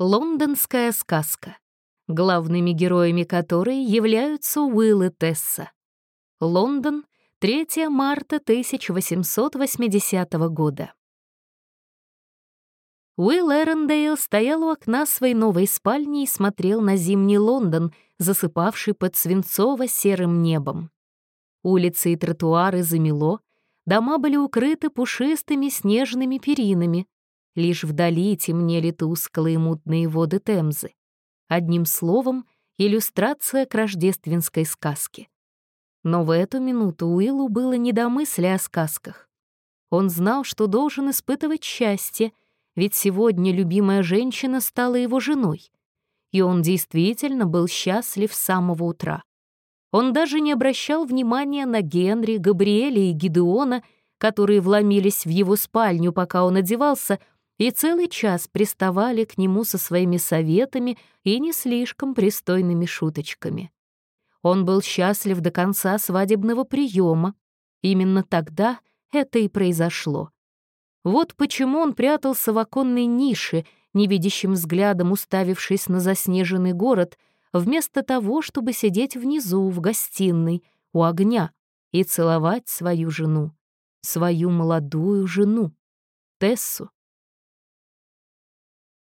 Лондонская сказка, главными героями которой являются Уилл и Тесса. Лондон, 3 марта 1880 года. Уилл Эрендейл стоял у окна своей новой спальни и смотрел на зимний Лондон, засыпавший под свинцово-серым небом. Улицы и тротуары замело, дома были укрыты пушистыми снежными перинами, Лишь вдали темнели тусклые мутные воды Темзы. Одним словом, иллюстрация к рождественской сказке. Но в эту минуту Уиллу было не до мысли о сказках. Он знал, что должен испытывать счастье, ведь сегодня любимая женщина стала его женой. И он действительно был счастлив с самого утра. Он даже не обращал внимания на Генри, Габриэля и Гидеона, которые вломились в его спальню, пока он одевался, и целый час приставали к нему со своими советами и не слишком пристойными шуточками. Он был счастлив до конца свадебного приема. Именно тогда это и произошло. Вот почему он прятался в оконной нише, невидящим взглядом уставившись на заснеженный город, вместо того, чтобы сидеть внизу, в гостиной, у огня, и целовать свою жену, свою молодую жену, Тессу.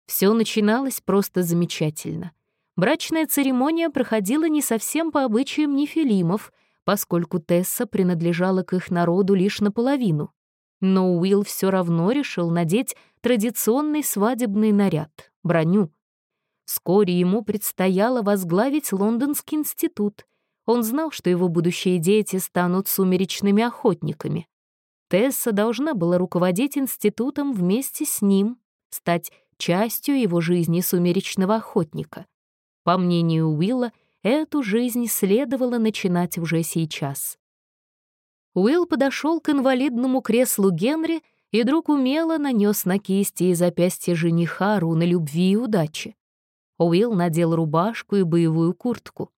Все начиналось просто замечательно. Брачная церемония проходила не совсем по обычаям нефилимов, поскольку Тесса принадлежала к их народу лишь наполовину. Но Уилл все равно решил надеть традиционный свадебный наряд — броню. Вскоре ему предстояло возглавить Лондонский институт. Он знал, что его будущие дети станут сумеречными охотниками. Тесса должна была руководить институтом вместе с ним, стать частью его жизни сумеречного охотника. По мнению Уилла, эту жизнь следовало начинать уже сейчас. Уилл подошел к инвалидному креслу Генри и вдруг умело нанес на кисти и запястья жениха руны любви и удачи. Уилл надел рубашку и боевую куртку.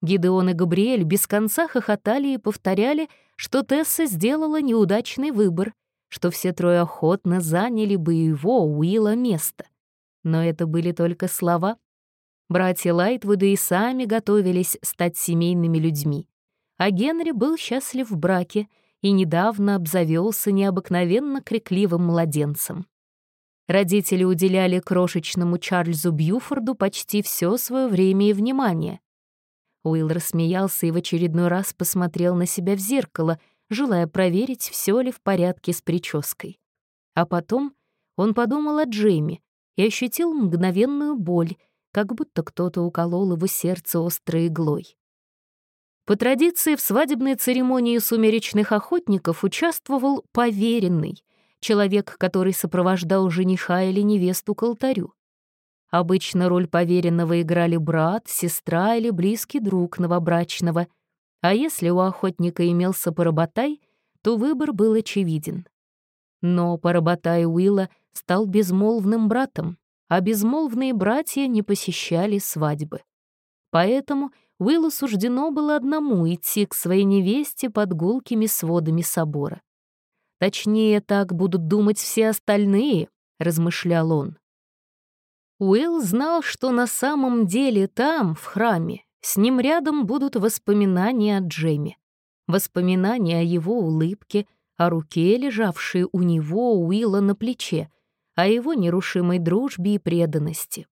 Гидеон и Габриэль без конца хохотали и повторяли, что Тесса сделала неудачный выбор — что все трое охотно заняли бы его, Уилла, место. Но это были только слова. Братья Лайтвуды и сами готовились стать семейными людьми. А Генри был счастлив в браке и недавно обзавелся необыкновенно крикливым младенцем. Родители уделяли крошечному Чарльзу Бьюфорду почти все свое время и внимание. Уилл рассмеялся и в очередной раз посмотрел на себя в зеркало — желая проверить, все ли в порядке с прической. А потом он подумал о Джейми и ощутил мгновенную боль, как будто кто-то уколол его сердце острой иглой. По традиции в свадебной церемонии сумеречных охотников участвовал поверенный, человек, который сопровождал жениха или невесту к алтарю. Обычно роль поверенного играли брат, сестра или близкий друг новобрачного — а если у охотника имелся поработай, то выбор был очевиден. Но поработай Уилла стал безмолвным братом, а безмолвные братья не посещали свадьбы. Поэтому Уиллу суждено было одному идти к своей невесте под гулкими сводами собора. «Точнее, так будут думать все остальные», — размышлял он. Уилл знал, что на самом деле там, в храме, с ним рядом будут воспоминания о Джеме, воспоминания о его улыбке, о руке, лежавшей у него Уилла на плече, о его нерушимой дружбе и преданности.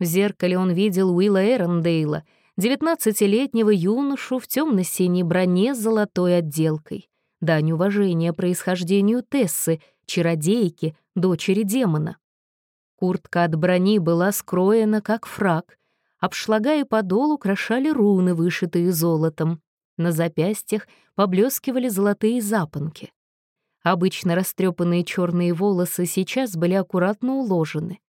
В зеркале он видел Уилла Эрондейла, девятнадцатилетнего юношу в темно-синей броне с золотой отделкой, дань уважения происхождению Тессы, чародейки, дочери демона. Куртка от брони была скроена как фраг, Обшлага и подол украшали руны, вышитые золотом. На запястьях поблескивали золотые запонки. Обычно растрепанные черные волосы сейчас были аккуратно уложены.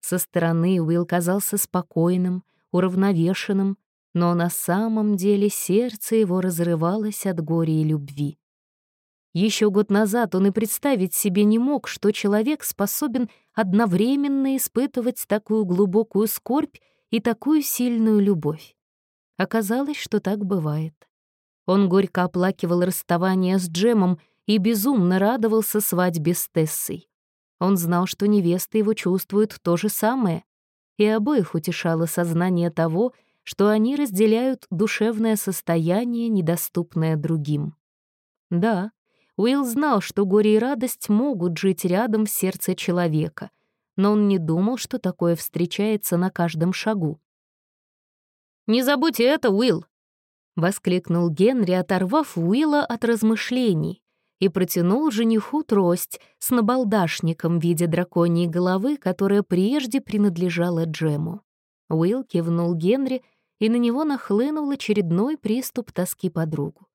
Со стороны Уилл казался спокойным, уравновешенным, но на самом деле сердце его разрывалось от горя и любви. Еще год назад он и представить себе не мог, что человек способен одновременно испытывать такую глубокую скорбь и такую сильную любовь. Оказалось, что так бывает. Он горько оплакивал расставание с Джемом и безумно радовался свадьбе с Тессой. Он знал, что невеста его чувствует то же самое, и обоих утешало сознание того, что они разделяют душевное состояние, недоступное другим. Да, Уилл знал, что горе и радость могут жить рядом в сердце человека, но он не думал, что такое встречается на каждом шагу. «Не забудьте это, Уилл!» — воскликнул Генри, оторвав Уилла от размышлений, и протянул жениху трость с набалдашником в виде драконьей головы, которая прежде принадлежала Джему. Уилл кивнул Генри, и на него нахлынул очередной приступ тоски подругу.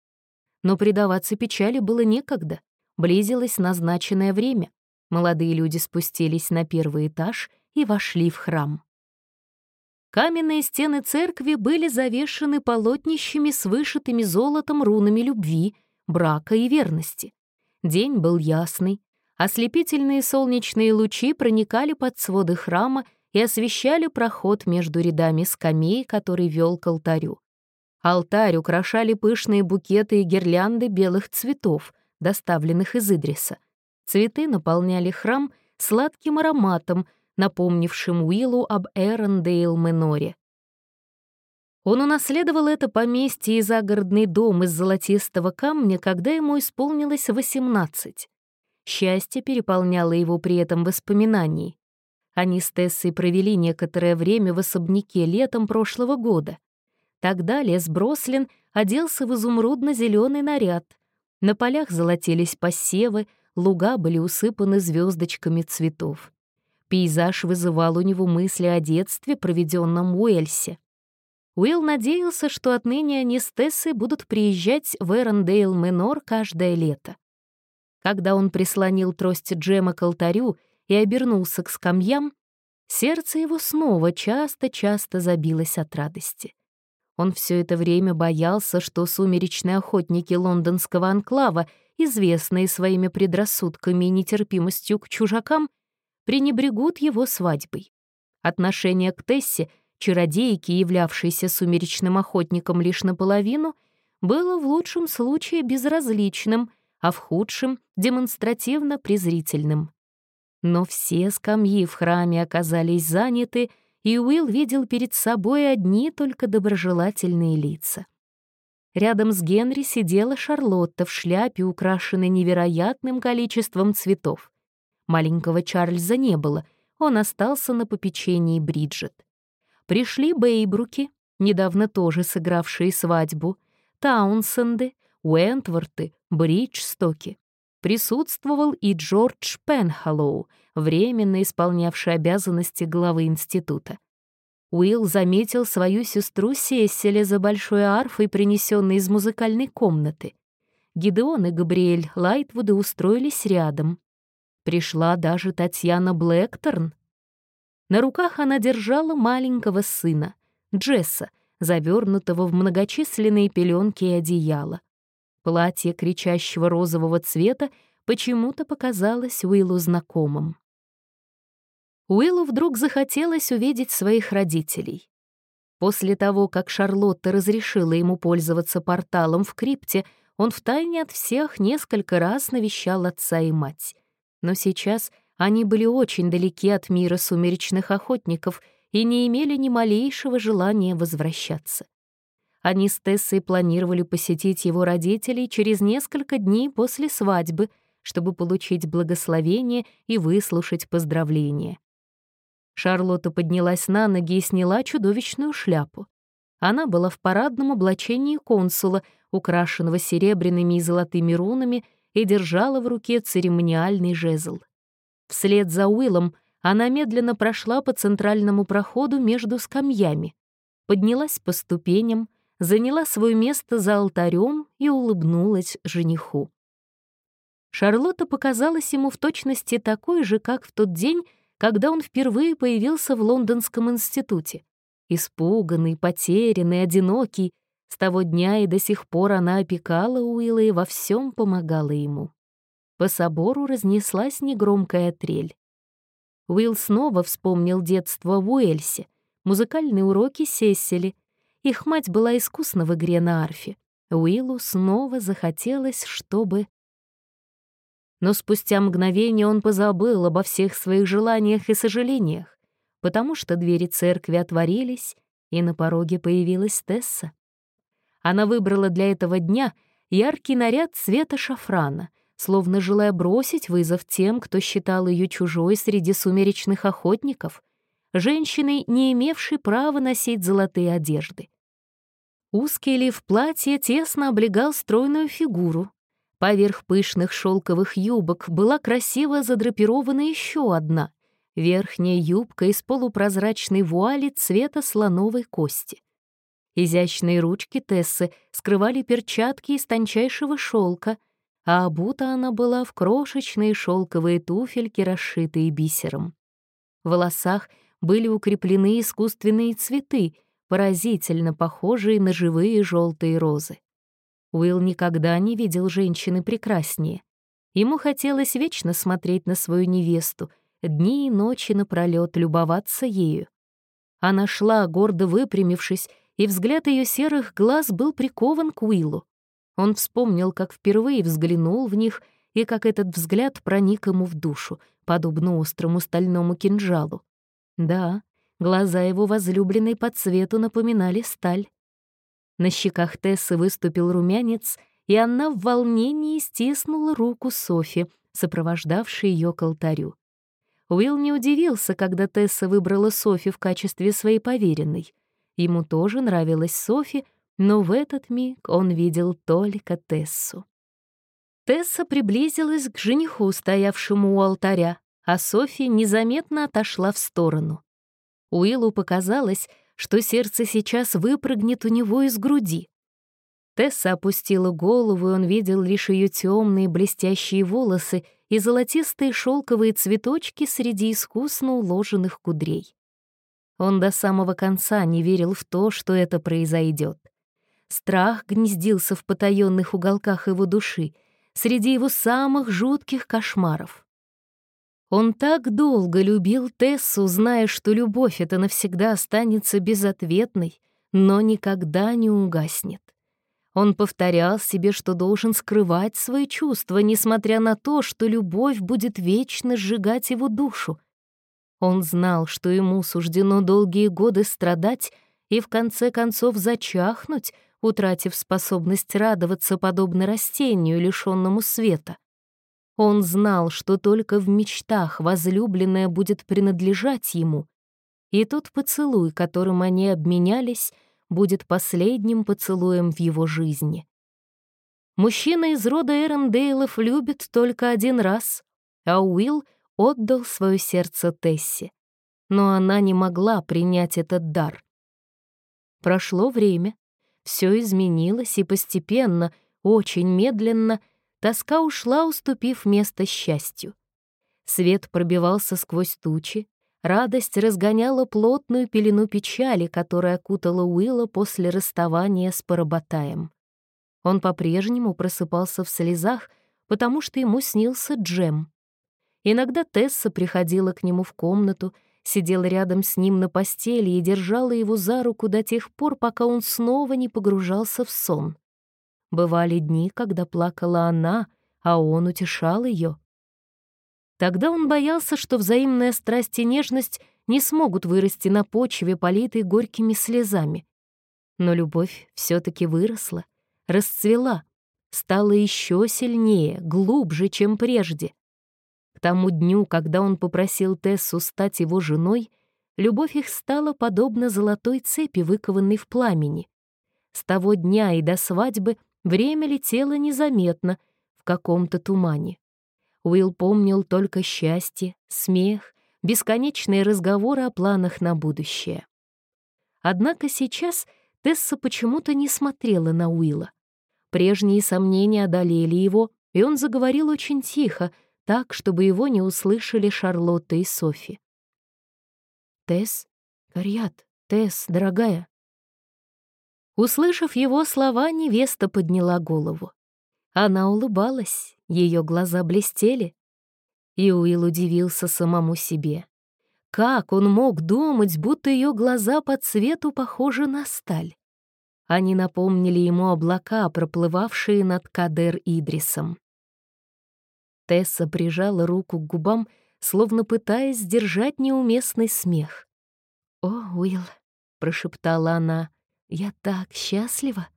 Но предаваться печали было некогда. Близилось назначенное время. Молодые люди спустились на первый этаж и вошли в храм. Каменные стены церкви были завешены полотнищами с вышитыми золотом рунами любви, брака и верности. День был ясный, ослепительные солнечные лучи проникали под своды храма и освещали проход между рядами скамей, который вел к алтарю. Алтарь украшали пышные букеты и гирлянды белых цветов, доставленных из Идриса. Цветы наполняли храм сладким ароматом, напомнившим Уиллу об Эрондейл-Меноре. Он унаследовал это поместье и загородный дом из золотистого камня, когда ему исполнилось 18. Счастье переполняло его при этом воспоминаний. Они с Тессой провели некоторое время в особняке летом прошлого года. Тогда лес Брослин оделся в изумрудно зеленый наряд. На полях золотились посевы, луга были усыпаны звездочками цветов. Пейзаж вызывал у него мысли о детстве, проведенном в Уэльсе. Уилл надеялся, что отныне они с Тессой будут приезжать в Эрондейл Менор каждое лето. Когда он прислонил трость Джема к алтарю и обернулся к скамьям, сердце его снова часто-часто забилось от радости. Он все это время боялся, что сумеречные охотники лондонского анклава, известные своими предрассудками и нетерпимостью к чужакам, пренебрегут его свадьбой. Отношение к Тессе, чародейке, являвшейся сумеречным охотником лишь наполовину, было в лучшем случае безразличным, а в худшем — демонстративно презрительным. Но все скамьи в храме оказались заняты, и Уилл видел перед собой одни только доброжелательные лица. Рядом с Генри сидела Шарлотта в шляпе, украшенной невероятным количеством цветов. Маленького Чарльза не было, он остался на попечении Бриджит. Пришли Бейбруки, недавно тоже сыгравшие свадьбу, Таунсенды, Уэнтворты, Бриджстоки присутствовал и Джордж Пенхаллоу, временно исполнявший обязанности главы института. Уилл заметил свою сестру Сесили за большой арфой, принесенной из музыкальной комнаты. Гидеон и Габриэль Лайтвуды устроились рядом. Пришла даже Татьяна Блэкторн. На руках она держала маленького сына, Джесса, завернутого в многочисленные пеленки и одеяло. Платье кричащего розового цвета почему-то показалось Уиллу знакомым. Уиллу вдруг захотелось увидеть своих родителей. После того, как Шарлотта разрешила ему пользоваться порталом в крипте, он втайне от всех несколько раз навещал отца и мать. Но сейчас они были очень далеки от мира сумеречных охотников и не имели ни малейшего желания возвращаться. Они с Тессой планировали посетить его родителей через несколько дней после свадьбы, чтобы получить благословение и выслушать поздравления. Шарлотта поднялась на ноги и сняла чудовищную шляпу. Она была в парадном облачении консула, украшенного серебряными и золотыми рунами, и держала в руке церемониальный жезл. Вслед за Уиллом она медленно прошла по центральному проходу между скамьями, поднялась по ступеням, заняла свое место за алтарем и улыбнулась жениху. Шарлотта показалась ему в точности такой же, как в тот день, когда он впервые появился в Лондонском институте. Испуганный, потерянный, одинокий, с того дня и до сих пор она опекала Уилла и во всем помогала ему. По собору разнеслась негромкая трель. Уилл снова вспомнил детство в Уэльсе, музыкальные уроки Сесили — их мать была искусна в игре на арфе. Уиллу снова захотелось, чтобы Но спустя мгновение он позабыл обо всех своих желаниях и сожалениях, потому что двери церкви отворились, и на пороге появилась Тесса. Она выбрала для этого дня яркий наряд цвета шафрана, словно желая бросить вызов тем, кто считал ее чужой среди сумеречных охотников, женщиной, не имевшей права носить золотые одежды. Узкий лиф платья тесно облегал стройную фигуру. Поверх пышных шелковых юбок была красиво задрапирована еще одна — верхняя юбка из полупрозрачной вуали цвета слоновой кости. Изящные ручки Тессы скрывали перчатки из тончайшего шелка, а обута она была в крошечные шелковые туфельки, расшитые бисером. В волосах были укреплены искусственные цветы, поразительно похожие на живые желтые розы. Уилл никогда не видел женщины прекраснее. Ему хотелось вечно смотреть на свою невесту, дни и ночи напролёт любоваться ею. Она шла, гордо выпрямившись, и взгляд ее серых глаз был прикован к Уиллу. Он вспомнил, как впервые взглянул в них и как этот взгляд проник ему в душу, подобно острому стальному кинжалу. Да, глаза его возлюбленной по цвету напоминали сталь. На щеках Тессы выступил румянец, и она в волнении стиснула руку Софи, сопровождавшей ее к алтарю. Уилл не удивился, когда Тесса выбрала Софи в качестве своей поверенной. Ему тоже нравилась Софи, но в этот миг он видел только Тессу. Тесса приблизилась к жениху, стоявшему у алтаря, а Софи незаметно отошла в сторону. Уиллу показалось, что сердце сейчас выпрыгнет у него из груди. Тесса опустила голову, и он видел лишь ее темные блестящие волосы и золотистые шелковые цветочки среди искусно уложенных кудрей. Он до самого конца не верил в то, что это произойдет. Страх гнездился в потаенных уголках его души, среди его самых жутких кошмаров. Он так долго любил Тессу, зная, что любовь эта навсегда останется безответной, но никогда не угаснет. Он повторял себе, что должен скрывать свои чувства, несмотря на то, что любовь будет вечно сжигать его душу. Он знал, что ему суждено долгие годы страдать и в конце концов зачахнуть, утратив способность радоваться подобно растению, лишенному света. Он знал, что только в мечтах возлюбленная будет принадлежать ему, и тот поцелуй, которым они обменялись, будет последним поцелуем в его жизни. Мужчина из рода Эрондейлов любит только один раз, а Уилл отдал свое сердце Тессе. Но она не могла принять этот дар. Прошло время, все изменилось, и постепенно, очень медленно — Тоска ушла, уступив место счастью. Свет пробивался сквозь тучи, радость разгоняла плотную пелену печали, которая окутала Уилла после расставания с Парабатаем. Он по-прежнему просыпался в слезах, потому что ему снился Джем. Иногда Тесса приходила к нему в комнату, сидела рядом с ним на постели и держала его за руку до тех пор, пока он снова не погружался в сон. Бывали дни, когда плакала она, а он утешал ее. Тогда он боялся, что взаимная страсть и нежность не смогут вырасти на почве, политой горькими слезами. Но любовь все таки выросла, расцвела, стала еще сильнее, глубже, чем прежде. К тому дню, когда он попросил Тессу стать его женой, любовь их стала подобна золотой цепи, выкованной в пламени. С того дня и до свадьбы Время летело незаметно, в каком-то тумане. Уилл помнил только счастье, смех, бесконечные разговоры о планах на будущее. Однако сейчас Тесса почему-то не смотрела на Уилла. Прежние сомнения одолели его, и он заговорил очень тихо, так, чтобы его не услышали Шарлотта и Софи. «Тесс, Карьят, Тесс, дорогая, Услышав его слова, невеста подняла голову. Она улыбалась, ее глаза блестели. И Уилл удивился самому себе. Как он мог думать, будто ее глаза по цвету похожи на сталь? Они напомнили ему облака, проплывавшие над Кадер-Идрисом. Тесса прижала руку к губам, словно пытаясь сдержать неуместный смех. «О, Уилл», — прошептала она, — «я так счастлива».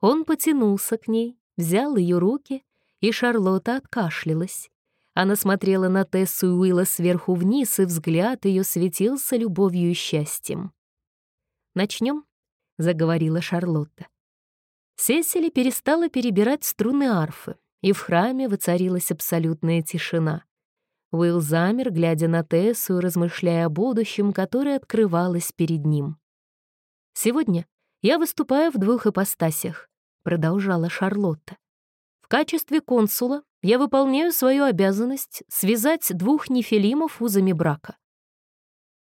Он потянулся к ней, взял ее руки, и Шарлотта откашлялась. Она смотрела на Тессу и Уилла сверху вниз, и взгляд ее светился любовью и счастьем. «Начнем?» — заговорила Шарлотта. Сесили перестала перебирать струны арфы, и в храме воцарилась абсолютная тишина. Уилл замер, глядя на Тессу и размышляя о будущем, которое открывалось перед ним. «Сегодня я выступаю в двух ипостасях», — продолжала Шарлотта. «В качестве консула я выполняю свою обязанность связать двух нефилимов узами брака.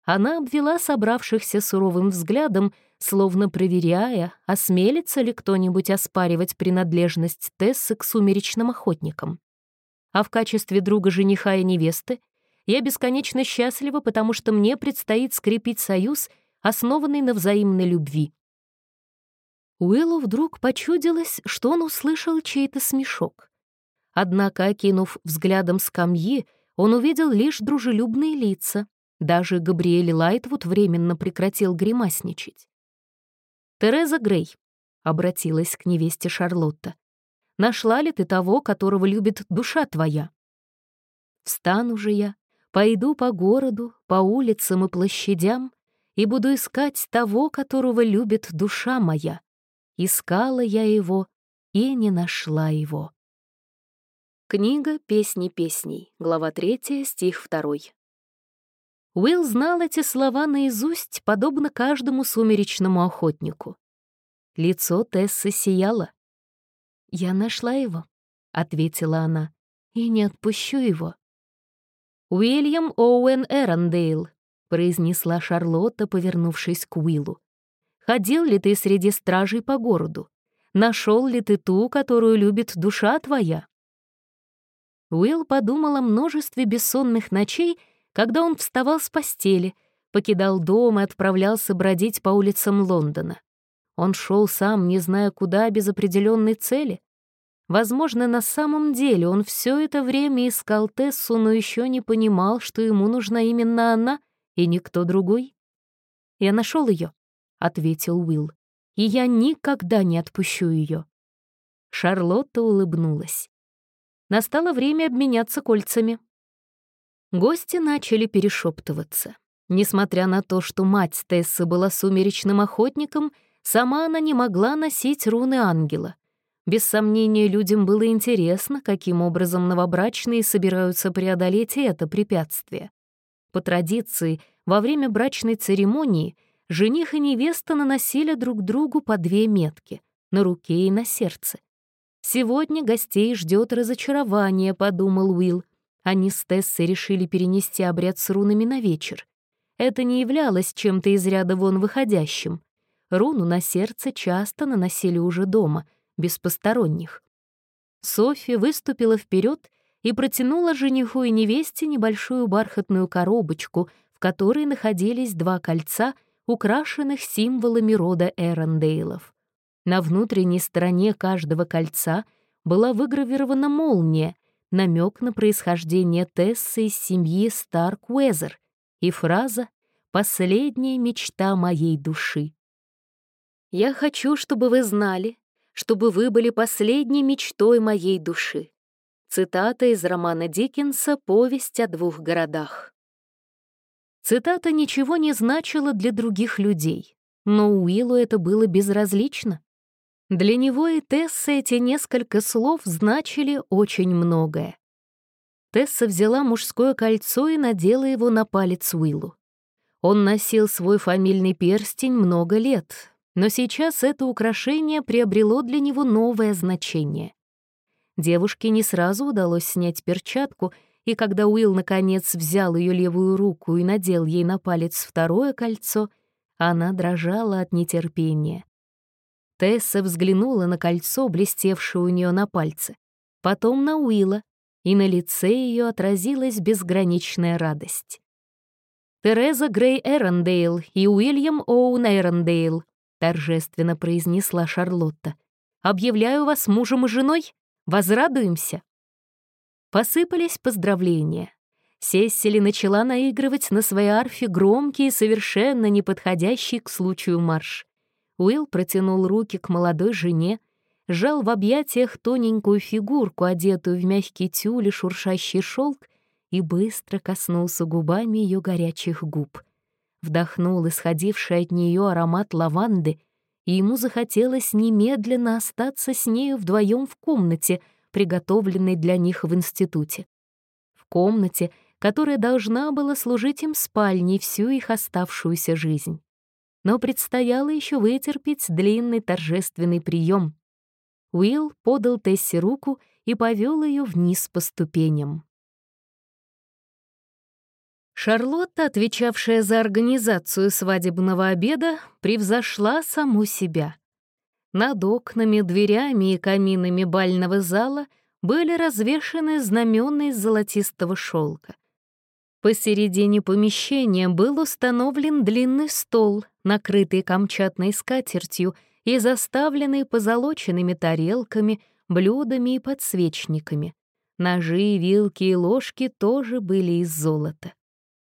Она обвела собравшихся суровым взглядом, словно проверяя, осмелится ли кто-нибудь оспаривать принадлежность Тессы к сумеречным охотникам. А в качестве друга жениха и невесты я бесконечно счастлива, потому что мне предстоит скрепить союз, основанный на взаимной любви. Уиллу вдруг почудилось, что он услышал чей-то смешок. Однако, окинув взглядом скамьи, он увидел лишь дружелюбные лица. Даже Габриэль Лайтвуд временно прекратил гримасничать. «Тереза Грей», — обратилась к невесте Шарлотта, «нашла ли ты того, которого любит душа твоя?» «Встану же я, пойду по городу, по улицам и площадям и буду искать того, которого любит душа моя. Искала я его и не нашла его». Книга «Песни песней», глава 3, стих 2. Уилл знал эти слова наизусть, подобно каждому сумеречному охотнику. Лицо Тессы сияло. «Я нашла его», — ответила она, — «и не отпущу его». «Уильям Оуэн Эрондейл», — произнесла Шарлотта, повернувшись к Уиллу. «Ходил ли ты среди стражей по городу? Нашел ли ты ту, которую любит душа твоя?» Уилл подумал о множестве бессонных ночей, когда он вставал с постели, покидал дом и отправлялся бродить по улицам Лондона. Он шел сам, не зная куда, без определенной цели. Возможно, на самом деле он все это время искал Тессу, но еще не понимал, что ему нужна именно она и никто другой. «Я нашел ее», — ответил Уилл, — «и я никогда не отпущу ее». Шарлотта улыбнулась. Настало время обменяться кольцами. Гости начали перешептываться. Несмотря на то, что мать Тессы была сумеречным охотником, сама она не могла носить руны ангела. Без сомнения, людям было интересно, каким образом новобрачные собираются преодолеть это препятствие. По традиции, во время брачной церемонии жених и невеста наносили друг другу по две метки — на руке и на сердце. «Сегодня гостей ждет разочарование», — подумал Уилл. Они с Тессой решили перенести обряд с рунами на вечер. Это не являлось чем-то из ряда вон выходящим. Руну на сердце часто наносили уже дома, без посторонних. Софья выступила вперед и протянула жениху и невесте небольшую бархатную коробочку, в которой находились два кольца, украшенных символами рода Эрондейлов. На внутренней стороне каждого кольца была выгравирована молния, намек на происхождение Тессы из семьи Старк Уэзер и фраза «Последняя мечта моей души». «Я хочу, чтобы вы знали, чтобы вы были последней мечтой моей души». Цитата из романа Диккенса «Повесть о двух городах». Цитата ничего не значила для других людей, но Уиллу это было безразлично. Для него и Тесса эти несколько слов значили очень многое. Тесса взяла мужское кольцо и надела его на палец Уиллу. Он носил свой фамильный перстень много лет, но сейчас это украшение приобрело для него новое значение. Девушке не сразу удалось снять перчатку, и когда Уилл наконец взял ее левую руку и надел ей на палец второе кольцо, она дрожала от нетерпения. Тесса взглянула на кольцо, блестевшее у нее на пальце, потом на Уилла, и на лице ее отразилась безграничная радость. «Тереза Грей Эрондейл и Уильям Оуэн Эрондейл», торжественно произнесла Шарлотта. «Объявляю вас мужем и женой. Возрадуемся». Посыпались поздравления. Сесили начала наигрывать на своей арфе громкий, совершенно неподходящий к случаю марш. Уилл протянул руки к молодой жене, сжал в объятиях тоненькую фигурку, одетую в мягкий тюль и шуршащий шелк, и быстро коснулся губами ее горячих губ. Вдохнул исходивший от нее аромат лаванды, и ему захотелось немедленно остаться с нею вдвоем в комнате, приготовленной для них в институте. В комнате, которая должна была служить им спальней всю их оставшуюся жизнь. Но предстояло еще вытерпеть длинный торжественный прием. Уилл подал Тессе руку и повел ее вниз по ступеням. Шарлотта, отвечавшая за организацию свадебного обеда, превзошла саму себя. Над окнами, дверями и каминами бального зала были развешаны знамена из золотистого шелка. Посередине помещения был установлен длинный стол, накрытый камчатной скатертью и заставленный позолоченными тарелками, блюдами и подсвечниками. Ножи, вилки и ложки тоже были из золота.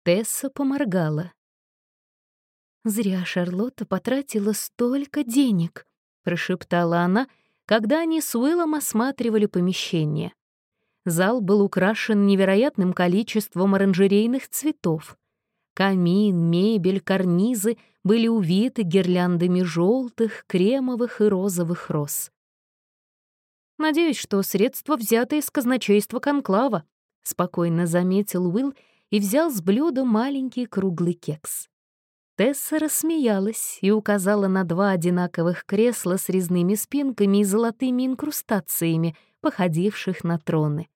Тесса поморгала. «Зря Шарлотта потратила столько денег», — прошептала она, когда они с Уиллом осматривали помещение. Зал был украшен невероятным количеством оранжерейных цветов. Камин, мебель, карнизы были увиты гирляндами желтых, кремовых и розовых роз. «Надеюсь, что средства взяты из казначейства Конклава», — спокойно заметил Уилл и взял с блюда маленький круглый кекс. Тесса рассмеялась и указала на два одинаковых кресла с резными спинками и золотыми инкрустациями, походивших на троны.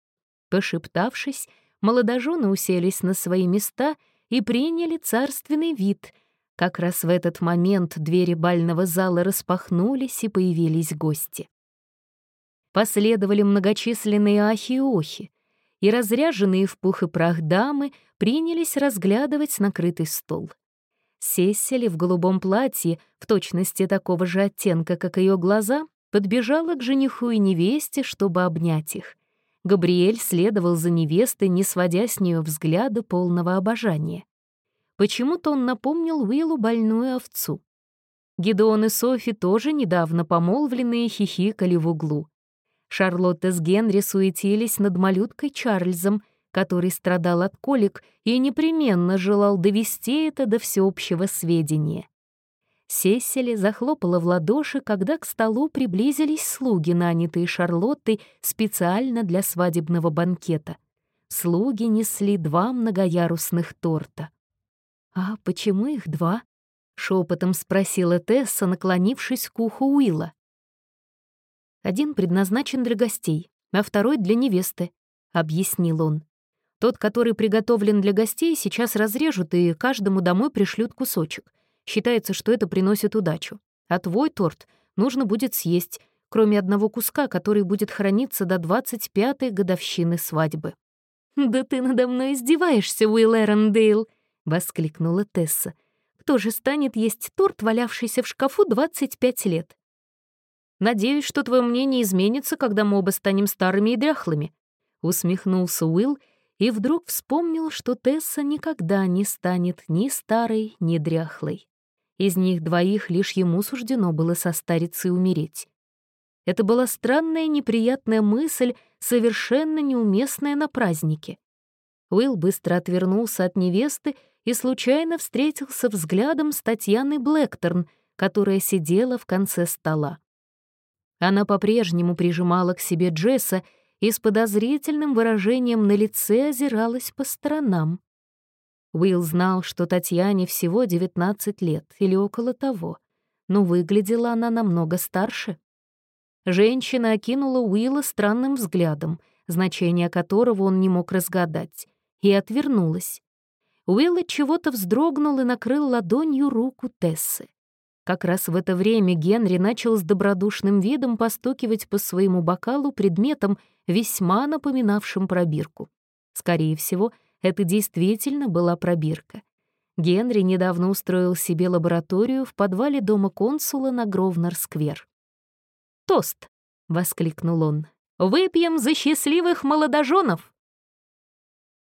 Пошептавшись, молодожены уселись на свои места и приняли царственный вид. Как раз в этот момент двери бального зала распахнулись и появились гости. Последовали многочисленные ахи и охи и разряженные в пух и прах дамы принялись разглядывать накрытый стол. Сесили в голубом платье, в точности такого же оттенка, как ее глаза, подбежала к жениху и невесте, чтобы обнять их. Габриэль следовал за невестой, не сводя с нее взгляда полного обожания. Почему-то он напомнил Уиллу больную овцу. Гидеон и Софи тоже недавно помолвленные хихикали в углу. Шарлотта с Генри суетились над малюткой Чарльзом, который страдал от колик и непременно желал довести это до всеобщего сведения. Сесили захлопала в ладоши, когда к столу приблизились слуги, нанятые Шарлоттой специально для свадебного банкета. Слуги несли два многоярусных торта. «А почему их два?» — шепотом спросила Тесса, наклонившись к уху Уилла. Один предназначен для гостей, а второй — для невесты», — объяснил он. «Тот, который приготовлен для гостей, сейчас разрежут и каждому домой пришлют кусочек. Считается, что это приносит удачу. А твой торт нужно будет съесть, кроме одного куска, который будет храниться до 25-й годовщины свадьбы». «Да ты надо мной издеваешься, Уилл Эрендейл!» — воскликнула Тесса. «Кто же станет есть торт, валявшийся в шкафу 25 лет?» Надеюсь, что твое мнение изменится, когда мы оба станем старыми и дряхлыми», — усмехнулся Уилл и вдруг вспомнил, что Тесса никогда не станет ни старой, ни дряхлой. Из них двоих лишь ему суждено было состариться и умереть. Это была странная неприятная мысль, совершенно неуместная на празднике. Уилл быстро отвернулся от невесты и случайно встретился взглядом с Татьяной Блэкторн, которая сидела в конце стола. Она по-прежнему прижимала к себе Джесса и с подозрительным выражением на лице озиралась по сторонам. Уилл знал, что Татьяне всего 19 лет или около того, но выглядела она намного старше. Женщина окинула Уилла странным взглядом, значение которого он не мог разгадать, и отвернулась. Уилл от чего-то вздрогнул и накрыл ладонью руку Тессы. Как раз в это время Генри начал с добродушным видом постукивать по своему бокалу предметом, весьма напоминавшим пробирку. Скорее всего, это действительно была пробирка. Генри недавно устроил себе лабораторию в подвале дома консула на Гровнер-сквер. «Тост!» — воскликнул он. «Выпьем за счастливых молодоженов!»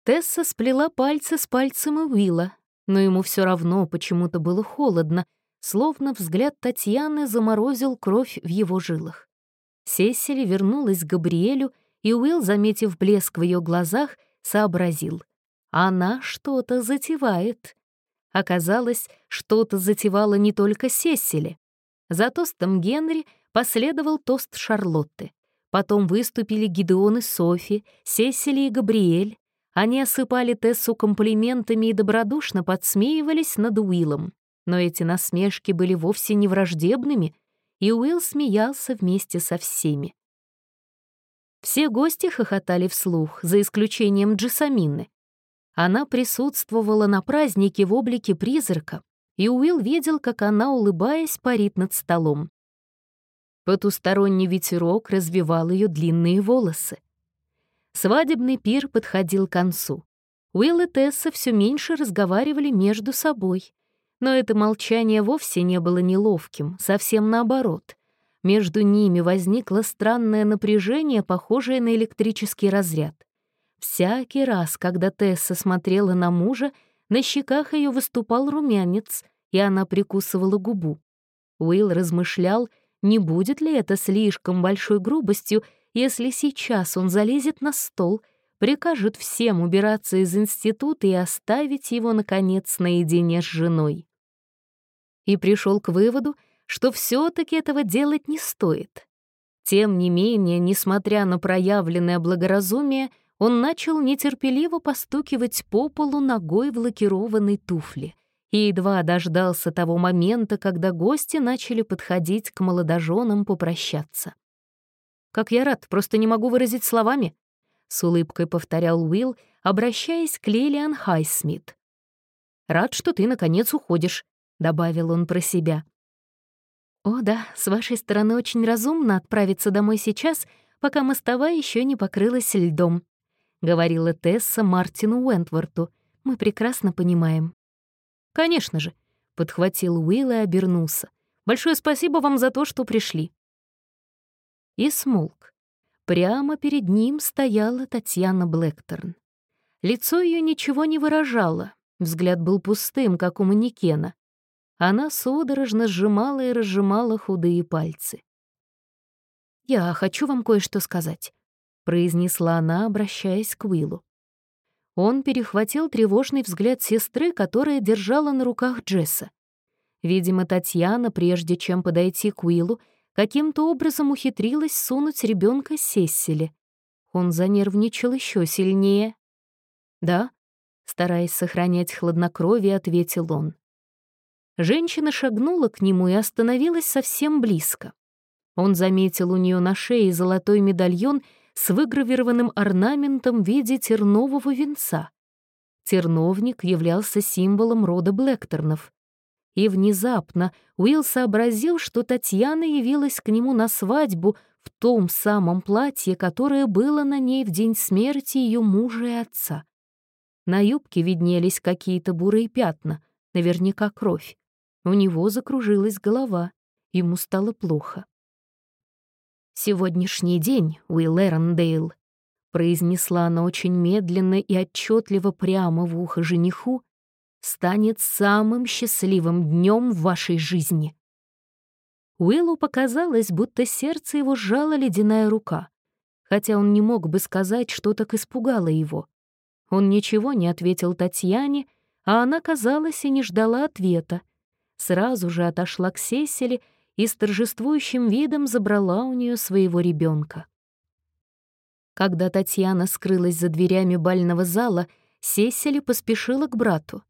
Тесса сплела пальцы с пальцем Уилла, но ему все равно почему-то было холодно, словно взгляд Татьяны заморозил кровь в его жилах. Сесили вернулась к Габриэлю, и Уилл, заметив блеск в ее глазах, сообразил. Она что-то затевает. Оказалось, что-то затевала не только Сесили. За тостом Генри последовал тост Шарлотты. Потом выступили Гидеон и Софи, Сесили и Габриэль. Они осыпали Тессу комплиментами и добродушно подсмеивались над Уиллом. Но эти насмешки были вовсе не враждебными, и Уилл смеялся вместе со всеми. Все гости хохотали вслух, за исключением Джессамины. Она присутствовала на празднике в облике призрака, и Уилл видел, как она, улыбаясь, парит над столом. Потусторонний ветерок развивал ее длинные волосы. Свадебный пир подходил к концу. Уилл и Тесса все меньше разговаривали между собой. Но это молчание вовсе не было неловким, совсем наоборот. Между ними возникло странное напряжение, похожее на электрический разряд. Всякий раз, когда Тесса смотрела на мужа, на щеках ее выступал румянец, и она прикусывала губу. Уилл размышлял, не будет ли это слишком большой грубостью, если сейчас он залезет на стол, прикажет всем убираться из института и оставить его, наконец, наедине с женой. И пришел к выводу, что все таки этого делать не стоит. Тем не менее, несмотря на проявленное благоразумие, он начал нетерпеливо постукивать по полу ногой в лакированной туфле и едва дождался того момента, когда гости начали подходить к молодоженам попрощаться. «Как я рад, просто не могу выразить словами», — с улыбкой повторял Уилл, обращаясь к Лилиан Хайсмит. «Рад, что ты, наконец, уходишь», — добавил он про себя. «О да, с вашей стороны очень разумно отправиться домой сейчас, пока мостовая еще не покрылась льдом», — говорила Тесса Мартину Уэнтворту. «Мы прекрасно понимаем». «Конечно же», — подхватил Уилл и обернулся. «Большое спасибо вам за то, что пришли». И смолк. Прямо перед ним стояла Татьяна Блэкторн. Лицо ее ничего не выражало, взгляд был пустым, как у манекена. Она судорожно сжимала и разжимала худые пальцы. «Я хочу вам кое-что сказать», произнесла она, обращаясь к Уиллу. Он перехватил тревожный взгляд сестры, которая держала на руках Джесса. Видимо, Татьяна, прежде чем подойти к Уиллу, каким-то образом ухитрилась сунуть ребенка Сессили. Он занервничал еще сильнее. «Да», — стараясь сохранять хладнокровие, ответил он. Женщина шагнула к нему и остановилась совсем близко. Он заметил у нее на шее золотой медальон с выгравированным орнаментом в виде тернового венца. Терновник являлся символом рода Блэкторнов. И внезапно Уилл сообразил, что Татьяна явилась к нему на свадьбу в том самом платье, которое было на ней в день смерти ее мужа и отца. На юбке виднелись какие-то бурые пятна, наверняка кровь. У него закружилась голова, ему стало плохо. «Сегодняшний день, Уилл Эрондейл», — произнесла она очень медленно и отчетливо прямо в ухо жениху, «станет самым счастливым днем в вашей жизни». Уиллу показалось, будто сердце его сжала ледяная рука, хотя он не мог бы сказать, что так испугало его. Он ничего не ответил Татьяне, а она, казалось, и не ждала ответа. Сразу же отошла к Сесили и с торжествующим видом забрала у нее своего ребенка. Когда Татьяна скрылась за дверями бального зала, Сесили поспешила к брату.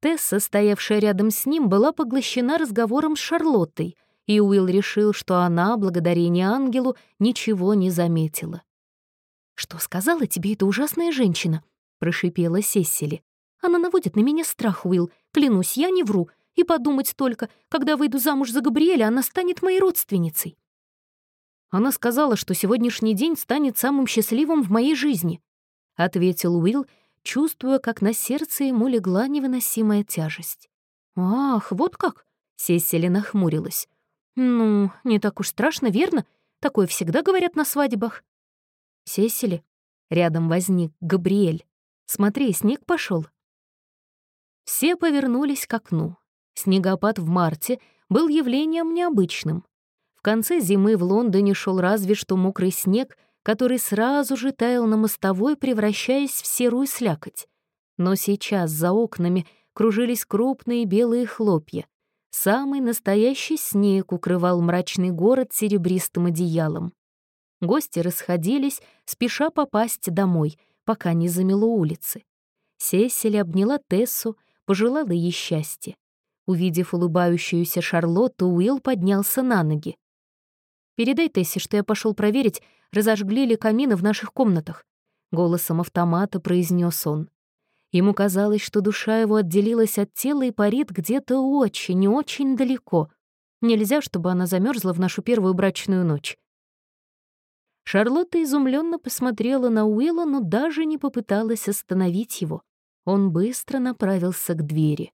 Тесса, стоявшая рядом с ним, была поглощена разговором с Шарлоттой, и Уилл решил, что она, благодарение ангелу, ничего не заметила. «Что сказала тебе эта ужасная женщина?» — прошипела Сесили. «Она наводит на меня страх, Уилл. Клянусь, я не вру. И подумать только, когда выйду замуж за Габриэля, она станет моей родственницей. Она сказала, что сегодняшний день станет самым счастливым в моей жизни, ответил Уилл, чувствуя, как на сердце ему легла невыносимая тяжесть. Ах, вот как? Сесили нахмурилась. Ну, не так уж страшно, верно? Такое всегда говорят на свадьбах. Сесили. Рядом возник Габриэль. Смотри, снег пошел. Все повернулись к окну. Снегопад в марте был явлением необычным. В конце зимы в Лондоне шел разве что мокрый снег, который сразу же таял на мостовой, превращаясь в серую слякоть. Но сейчас за окнами кружились крупные белые хлопья. Самый настоящий снег укрывал мрачный город серебристым одеялом. Гости расходились, спеша попасть домой, пока не замело улицы. Сесиль обняла Тессу, пожелала ей счастья. Увидев улыбающуюся Шарлотту, Уилл поднялся на ноги. «Передай Тессе, что я пошел проверить, разожгли ли камины в наших комнатах», — голосом автомата произнес он. Ему казалось, что душа его отделилась от тела и парит где-то очень и очень далеко. Нельзя, чтобы она замерзла в нашу первую брачную ночь. Шарлотта изумленно посмотрела на Уилла, но даже не попыталась остановить его. Он быстро направился к двери.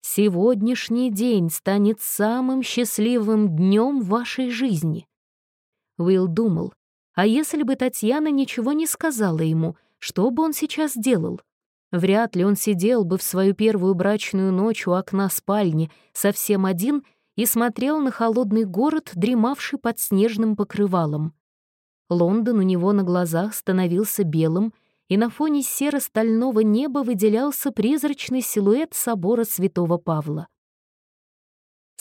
«Сегодняшний день станет самым счастливым днем вашей жизни». Уилл думал, а если бы Татьяна ничего не сказала ему, что бы он сейчас делал? Вряд ли он сидел бы в свою первую брачную ночь у окна спальни, совсем один, и смотрел на холодный город, дремавший под снежным покрывалом. Лондон у него на глазах становился белым, и на фоне серо-стального неба выделялся призрачный силуэт собора святого Павла.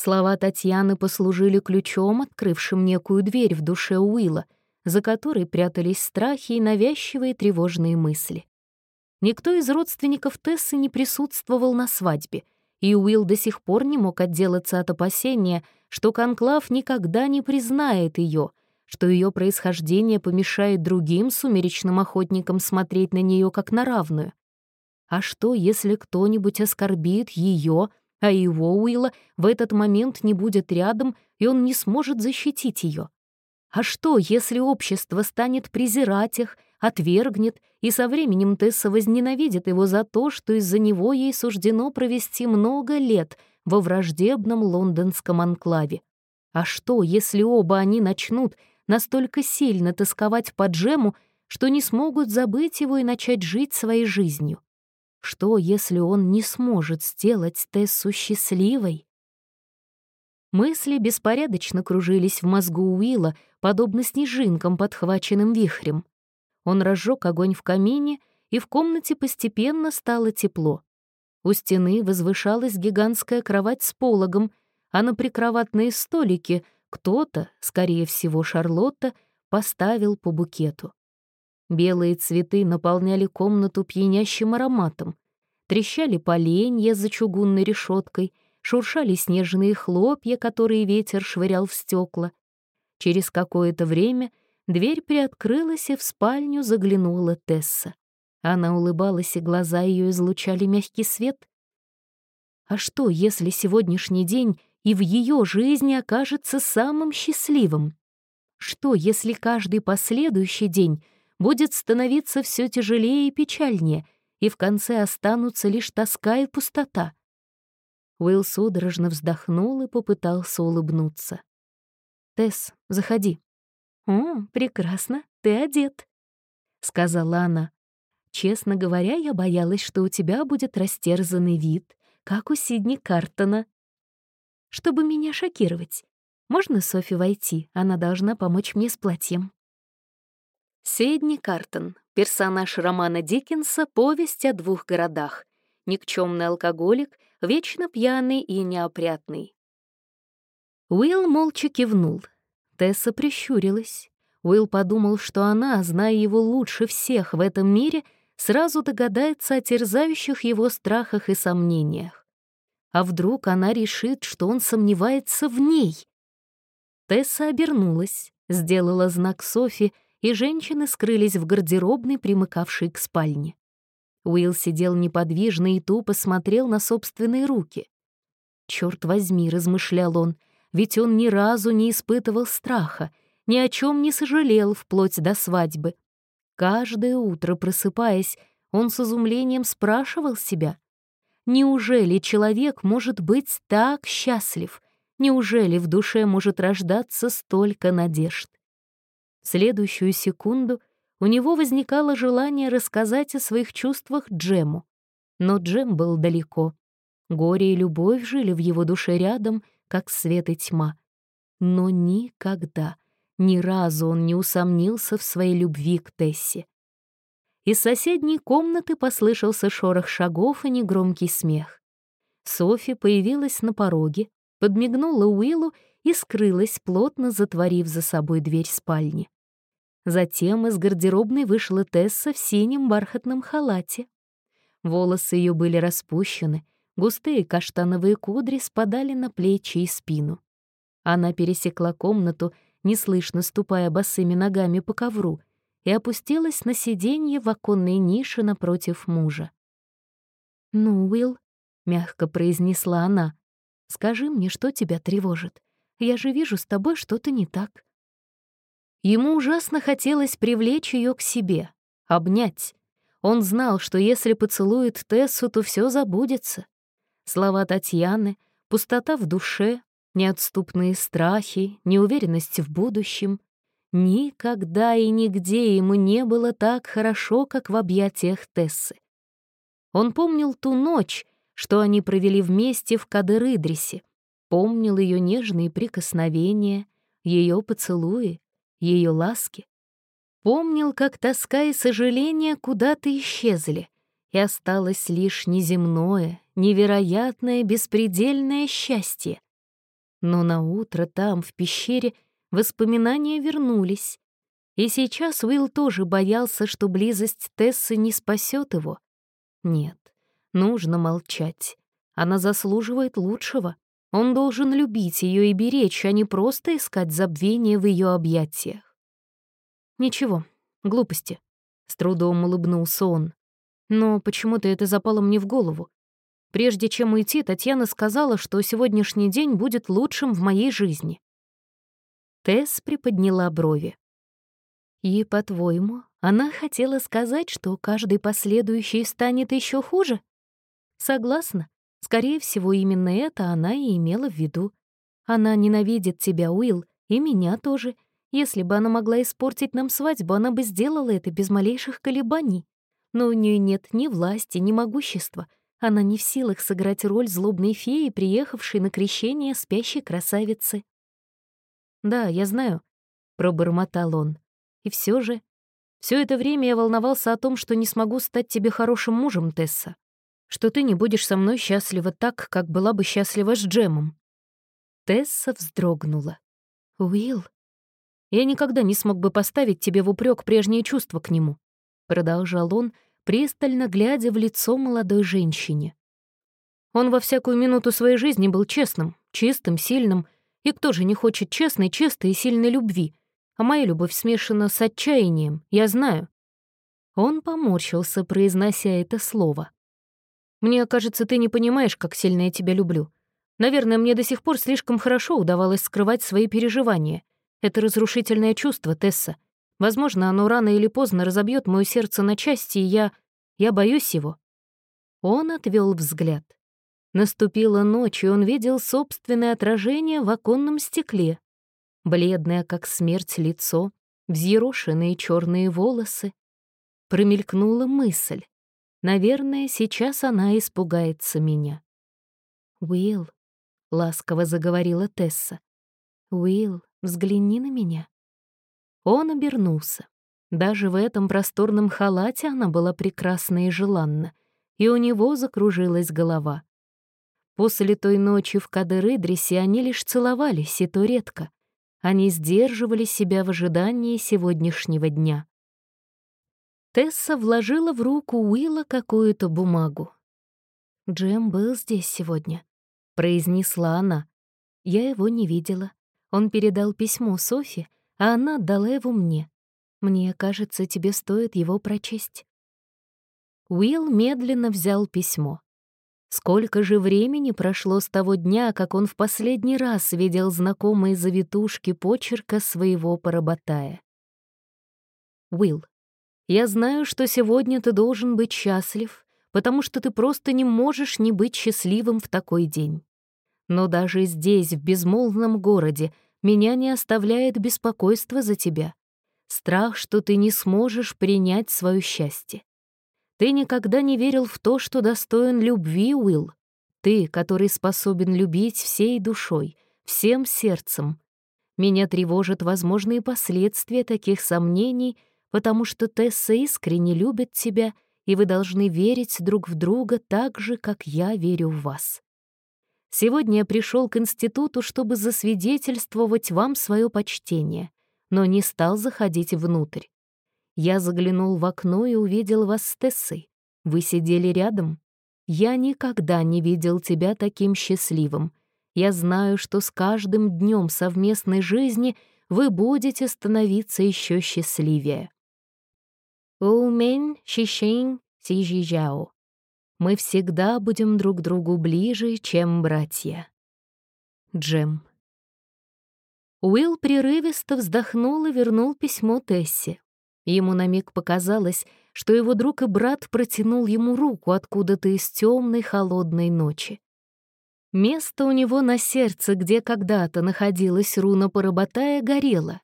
Слова Татьяны послужили ключом, открывшим некую дверь в душе Уилла, за которой прятались страхи и навязчивые тревожные мысли. Никто из родственников Тессы не присутствовал на свадьбе, и Уилл до сих пор не мог отделаться от опасения, что Конклав никогда не признает ее, что ее происхождение помешает другим сумеречным охотникам смотреть на нее как на равную. А что, если кто-нибудь оскорбит ее, а его Уилла в этот момент не будет рядом, и он не сможет защитить ее? А что, если общество станет презирать их, отвергнет, и со временем Тесса возненавидит его за то, что из-за него ей суждено провести много лет во враждебном лондонском анклаве? А что, если оба они начнут настолько сильно тосковать по Джему, что не смогут забыть его и начать жить своей жизнью. Что, если он не сможет сделать Тессу счастливой? Мысли беспорядочно кружились в мозгу Уилла, подобно снежинкам, подхваченным вихрем. Он разжег огонь в камине, и в комнате постепенно стало тепло. У стены возвышалась гигантская кровать с пологом, а на прикроватные столики — кто-то, скорее всего Шарлотта, поставил по букету. Белые цветы наполняли комнату пьянящим ароматом. Трещали поленья за чугунной решеткой, шуршали снежные хлопья, которые ветер швырял в стекла. Через какое-то время дверь приоткрылась, и в спальню заглянула Тесса. Она улыбалась, и глаза ее излучали мягкий свет. А что, если сегодняшний день и в ее жизни окажется самым счастливым. Что, если каждый последующий день будет становиться все тяжелее и печальнее, и в конце останутся лишь тоска и пустота? Уилл судорожно вздохнул и попытался улыбнуться. «Тесс, заходи». «О, прекрасно, ты одет», — сказала она. «Честно говоря, я боялась, что у тебя будет растерзанный вид, как у Сидни Картона чтобы меня шокировать. Можно Софи войти? Она должна помочь мне с платьем». Седни Картон, персонаж романа Диккенса «Повесть о двух городах», никчемный алкоголик, вечно пьяный и неопрятный. Уилл молча кивнул. Тесса прищурилась. Уилл подумал, что она, зная его лучше всех в этом мире, сразу догадается о терзающих его страхах и сомнениях. А вдруг она решит, что он сомневается в ней? Тесса обернулась, сделала знак Софи, и женщины скрылись в гардеробной, примыкавшей к спальне. Уилл сидел неподвижно и тупо смотрел на собственные руки. «Чёрт возьми», — размышлял он, — «ведь он ни разу не испытывал страха, ни о чем не сожалел вплоть до свадьбы. Каждое утро, просыпаясь, он с изумлением спрашивал себя, Неужели человек может быть так счастлив? Неужели в душе может рождаться столько надежд? Следующую секунду у него возникало желание рассказать о своих чувствах Джему. Но Джем был далеко. Горе и любовь жили в его душе рядом, как свет и тьма. Но никогда, ни разу он не усомнился в своей любви к Тессе. Из соседней комнаты послышался шорох шагов и негромкий смех. Софи появилась на пороге, подмигнула Уиллу и скрылась, плотно затворив за собой дверь спальни. Затем из гардеробной вышла Тесса в синем бархатном халате. Волосы ее были распущены, густые каштановые кудри спадали на плечи и спину. Она пересекла комнату, неслышно ступая босыми ногами по ковру, и опустилась на сиденье в оконной нише напротив мужа. «Ну, Уилл», — мягко произнесла она, — «скажи мне, что тебя тревожит. Я же вижу с тобой что-то не так». Ему ужасно хотелось привлечь ее к себе, обнять. Он знал, что если поцелует Тессу, то все забудется. Слова Татьяны, пустота в душе, неотступные страхи, неуверенность в будущем. Никогда и нигде ему не было так хорошо, как в объятиях Тессы. Он помнил ту ночь, что они провели вместе в Кадыр-Идрисе, помнил ее нежные прикосновения, ее поцелуи, ее ласки. Помнил, как тоска и сожаление куда-то исчезли, и осталось лишь неземное, невероятное, беспредельное счастье. Но на утро там, в пещере, воспоминания вернулись. И сейчас Уилл тоже боялся, что близость Тессы не спасет его. Нет, нужно молчать. Она заслуживает лучшего. Он должен любить ее и беречь, а не просто искать забвение в ее объятиях. «Ничего, глупости», — с трудом улыбнулся он. «Но почему-то это запало мне в голову. Прежде чем уйти, Татьяна сказала, что сегодняшний день будет лучшим в моей жизни». Тесс приподняла брови. «И, по-твоему, она хотела сказать, что каждый последующий станет еще хуже?» «Согласна. Скорее всего, именно это она и имела в виду. Она ненавидит тебя, Уилл, и меня тоже. Если бы она могла испортить нам свадьбу, она бы сделала это без малейших колебаний. Но у нее нет ни власти, ни могущества. Она не в силах сыграть роль злобной феи, приехавшей на крещение спящей красавицы. «Да, я знаю», — пробормотал он. «И все же...» все это время я волновался о том, что не смогу стать тебе хорошим мужем, Тесса что ты не будешь со мной счастлива так, как была бы счастлива с Джемом». Тесса вздрогнула. «Уилл, я никогда не смог бы поставить тебе в упрек прежние чувства к нему», продолжал он, пристально глядя в лицо молодой женщине. Он во всякую минуту своей жизни был честным, чистым, сильным, и кто же не хочет честной, чистой и сильной любви? А моя любовь смешана с отчаянием, я знаю. Он поморщился, произнося это слово. Мне кажется, ты не понимаешь, как сильно я тебя люблю. Наверное, мне до сих пор слишком хорошо удавалось скрывать свои переживания. Это разрушительное чувство, Тесса. Возможно, оно рано или поздно разобьет мое сердце на части, и я... я боюсь его». Он отвел взгляд. Наступила ночь, и он видел собственное отражение в оконном стекле. Бледное, как смерть, лицо, взъерошенные черные волосы. Промелькнула мысль. Наверное, сейчас она испугается меня. «Уилл», — ласково заговорила Тесса, — «Уилл, взгляни на меня». Он обернулся. Даже в этом просторном халате она была прекрасна и желанна, и у него закружилась голова. После той ночи в Кадыр-Идрисе они лишь целовались, и то редко. Они сдерживали себя в ожидании сегодняшнего дня. Тесса вложила в руку Уилла какую-то бумагу. «Джем был здесь сегодня», — произнесла она. «Я его не видела. Он передал письмо Софи, а она отдала его мне. Мне кажется, тебе стоит его прочесть». Уилл медленно взял письмо. Сколько же времени прошло с того дня, как он в последний раз видел знакомые завитушки почерка своего поработая. Уилл. Я знаю, что сегодня ты должен быть счастлив, потому что ты просто не можешь не быть счастливым в такой день. Но даже здесь, в безмолвном городе, меня не оставляет беспокойство за тебя. Страх, что ты не сможешь принять свое счастье. Ты никогда не верил в то, что достоин любви, Уилл. Ты, который способен любить всей душой, всем сердцем. Меня тревожат возможные последствия таких сомнений, потому что Тесса искренне любит тебя, и вы должны верить друг в друга так же, как я верю в вас. Сегодня я пришел к институту, чтобы засвидетельствовать вам свое почтение, но не стал заходить внутрь. Я заглянул в окно и увидел вас с Тессой. Вы сидели рядом. Я никогда не видел тебя таким счастливым. Я знаю, что с каждым днем совместной жизни вы будете становиться еще счастливее. Умен Шишень Сижижао. Мы всегда будем друг другу ближе, чем братья. Джем. Уилл прерывисто вздохнул и вернул письмо Тессе. Ему на миг показалось, что его друг и брат протянул ему руку откуда-то из темной холодной ночи. Место у него на сердце, где когда-то находилась руна Поработая, горело.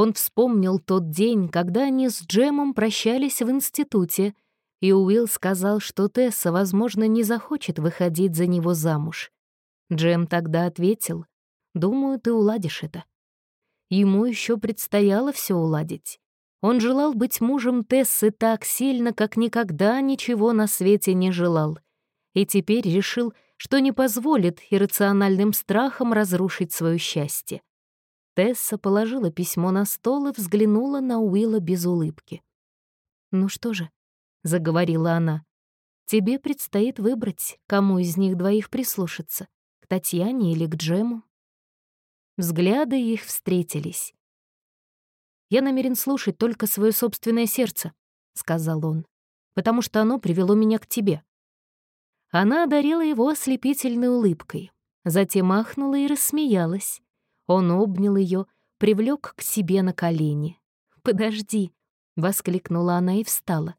Он вспомнил тот день, когда они с Джемом прощались в институте, и Уилл сказал, что Тесса, возможно, не захочет выходить за него замуж. Джем тогда ответил, «Думаю, ты уладишь это». Ему еще предстояло все уладить. Он желал быть мужем Тессы так сильно, как никогда ничего на свете не желал. И теперь решил, что не позволит иррациональным страхам разрушить свое счастье. Тесса положила письмо на стол и взглянула на Уилла без улыбки. «Ну что же», — заговорила она, — «тебе предстоит выбрать, кому из них двоих прислушаться, к Татьяне или к Джему». Взгляды их встретились. «Я намерен слушать только свое собственное сердце», — сказал он, «потому что оно привело меня к тебе». Она одарила его ослепительной улыбкой, затем ахнула и рассмеялась. Он обнял ее, привлек к себе на колени. «Подожди!» — воскликнула она и встала.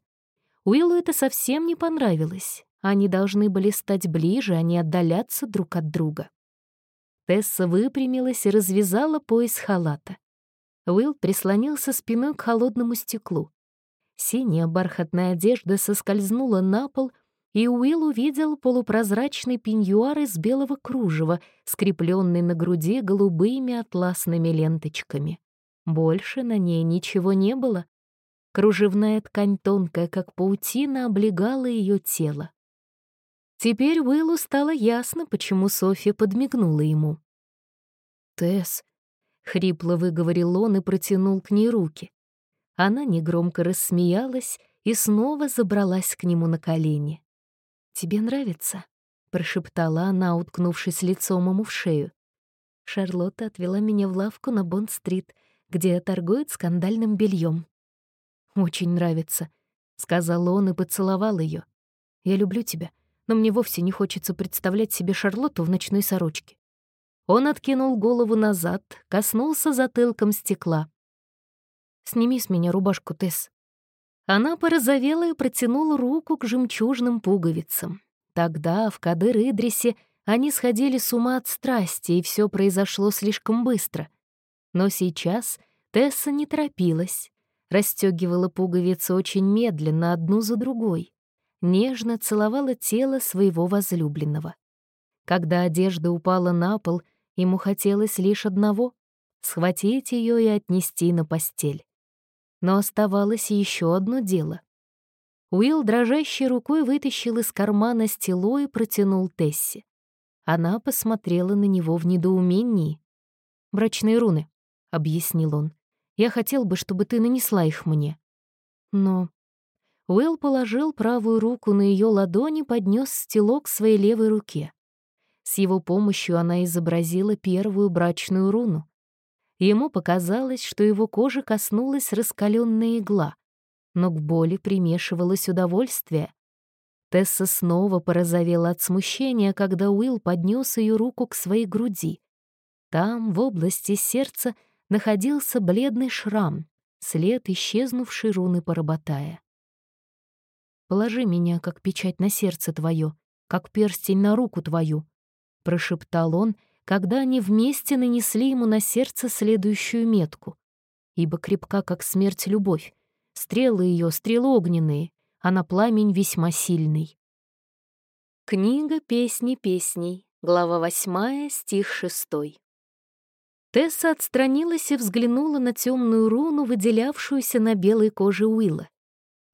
Уиллу это совсем не понравилось. Они должны были стать ближе, а не отдаляться друг от друга. Тесса выпрямилась и развязала пояс халата. Уилл прислонился спиной к холодному стеклу. Синяя бархатная одежда соскользнула на пол, и Уилл увидел полупрозрачный пеньюар из белого кружева, скрепленный на груди голубыми атласными ленточками. Больше на ней ничего не было. Кружевная ткань тонкая, как паутина, облегала ее тело. Теперь Уиллу стало ясно, почему Софья подмигнула ему. «Тесс», — хрипло выговорил он и протянул к ней руки. Она негромко рассмеялась и снова забралась к нему на колени. «Тебе нравится?» — прошептала она, уткнувшись лицом ему в шею. Шарлотта отвела меня в лавку на Бонд-стрит, где торгуют скандальным бельем. «Очень нравится», — сказал он и поцеловал ее. «Я люблю тебя, но мне вовсе не хочется представлять себе Шарлотту в ночной сорочке». Он откинул голову назад, коснулся затылком стекла. «Сними с меня рубашку, Тесс», она порозовела и протянула руку к жемчужным пуговицам. Тогда, в Кадыр-Идрисе, они сходили с ума от страсти, и все произошло слишком быстро. Но сейчас Тесса не торопилась, расстегивала пуговицы очень медленно, одну за другой, нежно целовала тело своего возлюбленного. Когда одежда упала на пол, ему хотелось лишь одного — схватить ее и отнести на постель. Но оставалось еще одно дело. Уилл дрожащей рукой вытащил из кармана стело и протянул Тесси. Она посмотрела на него в недоумении. «Брачные руны», — объяснил он. «Я хотел бы, чтобы ты нанесла их мне». Но... Уилл положил правую руку на ее ладони поднес стело к своей левой руке. С его помощью она изобразила первую брачную руну. Ему показалось, что его кожа коснулась раскаленная игла, но к боли примешивалось удовольствие. Тесса снова порозовела от смущения, когда Уилл поднес ее руку к своей груди. Там, в области сердца, находился бледный шрам, след исчезнувшей руны поработая. «Положи меня, как печать на сердце твое, как перстень на руку твою», — прошептал он, — когда они вместе нанесли ему на сердце следующую метку. ибо крепка, как смерть, любовь. Стрелы ее, стрелы огненные, а на пламень весьма сильный. Книга «Песни песней», глава 8, стих 6. Тесса отстранилась и взглянула на темную руну, выделявшуюся на белой коже Уилла.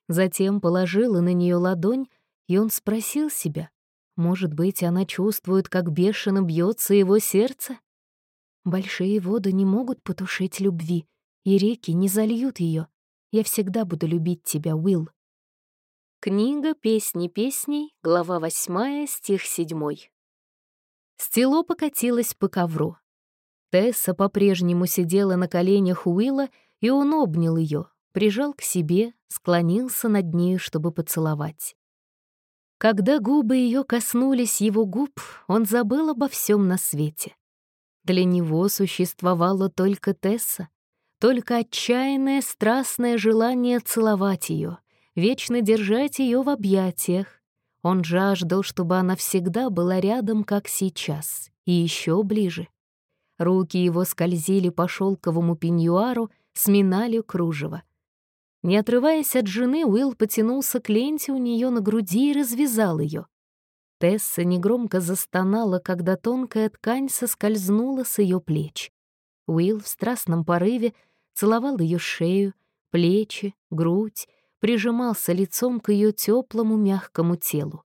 Затем положила на нее ладонь, и он спросил себя, может быть, она чувствует, как бешено бьется его сердце? Большие воды не могут потушить любви, и реки не зальют ее. Я всегда буду любить тебя, Уилл. Книга «Песни песней», глава 8, стих 7. Стело покатилось по ковру. Тесса по-прежнему сидела на коленях Уилла, и он обнял ее, прижал к себе, склонился над нею, чтобы поцеловать. Когда губы ее коснулись его губ, он забыл обо всем на свете. Для него существовала только Тесса, только отчаянное страстное желание целовать ее, вечно держать ее в объятиях. Он жаждал, чтобы она всегда была рядом, как сейчас, и еще ближе. Руки его скользили по шелковому пеньюару, сминали кружево. Не отрываясь от жены, Уилл потянулся к ленте у нее на груди и развязал ее. Тесса негромко застонала, когда тонкая ткань соскользнула с ее плеч. Уилл в страстном порыве целовал ее шею, плечи, грудь, прижимался лицом к ее теплому мягкому телу.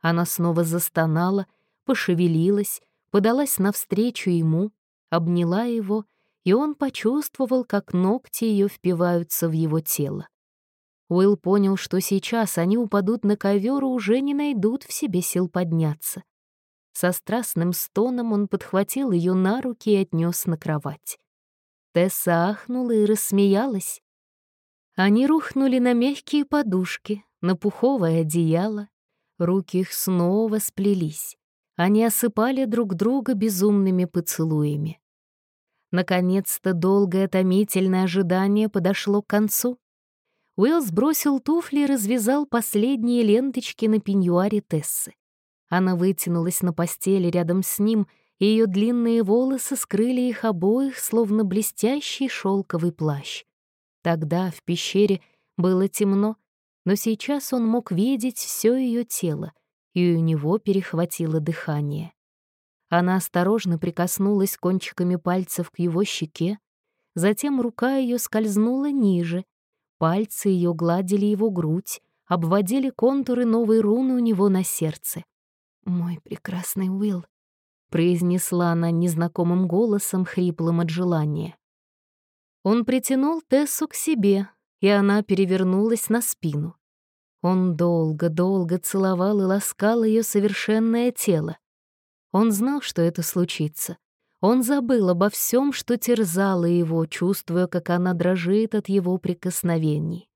Она снова застонала, пошевелилась, подалась навстречу ему, обняла его и он почувствовал, как ногти ее впиваются в его тело. Уилл понял, что сейчас они упадут на ковер и уже не найдут в себе сил подняться. Со страстным стоном он подхватил ее на руки и отнес на кровать. Тесса ахнула и рассмеялась. Они рухнули на мягкие подушки, на пуховое одеяло. Руки их снова сплелись. Они осыпали друг друга безумными поцелуями. Наконец-то долгое томительное ожидание подошло к концу. Уилл сбросил туфли и развязал последние ленточки на пеньюаре Тессы. Она вытянулась на постели рядом с ним, и ее длинные волосы скрыли их обоих, словно блестящий шелковый плащ. Тогда в пещере было темно, но сейчас он мог видеть все ее тело, и у него перехватило дыхание. Она осторожно прикоснулась кончиками пальцев к его щеке, затем рука ее скользнула ниже, пальцы ее гладили его грудь, обводили контуры новой руны у него на сердце. «Мой прекрасный Уилл», — произнесла она незнакомым голосом, хриплым от желания. Он притянул Тессу к себе, и она перевернулась на спину. Он долго-долго целовал и ласкал ее совершенное тело. Он знал, что это случится. Он забыл обо всем, что терзало его, чувствуя, как она дрожит от его прикосновений.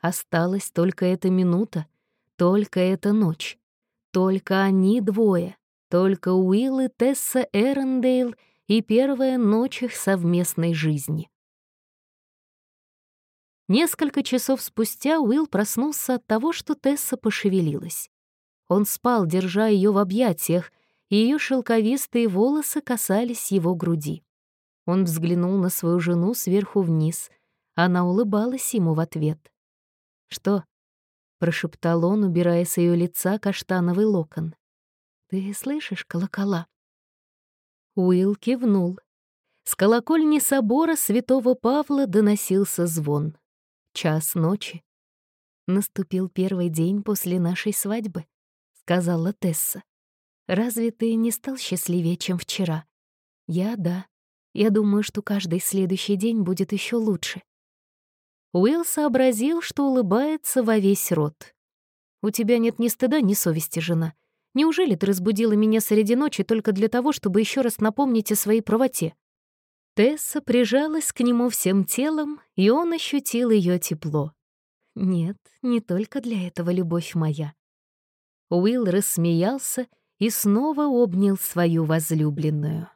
Осталась только эта минута, только эта ночь. Только они двое, только Уилл и Тесса Эрендейл и первая ночь их совместной жизни. Несколько часов спустя Уилл проснулся от того, что Тесса пошевелилась. Он спал, держа ее в объятиях, ее шелковистые волосы касались его груди. Он взглянул на свою жену сверху вниз. Она улыбалась ему в ответ. «Что?» — прошептал он, убирая с ее лица каштановый локон. «Ты слышишь колокола?» Уилл кивнул. С колокольни собора святого Павла доносился звон. Час ночи. «Наступил первый день после нашей свадьбы», — сказала Тесса. Разве ты не стал счастливее, чем вчера? Я — да. Я думаю, что каждый следующий день будет еще лучше. Уилл сообразил, что улыбается во весь рот. «У тебя нет ни стыда, ни совести, жена. Неужели ты разбудила меня среди ночи только для того, чтобы еще раз напомнить о своей правоте?» Тесса прижалась к нему всем телом, и он ощутил ее тепло. «Нет, не только для этого, любовь моя». Уилл рассмеялся и снова обнял свою возлюбленную.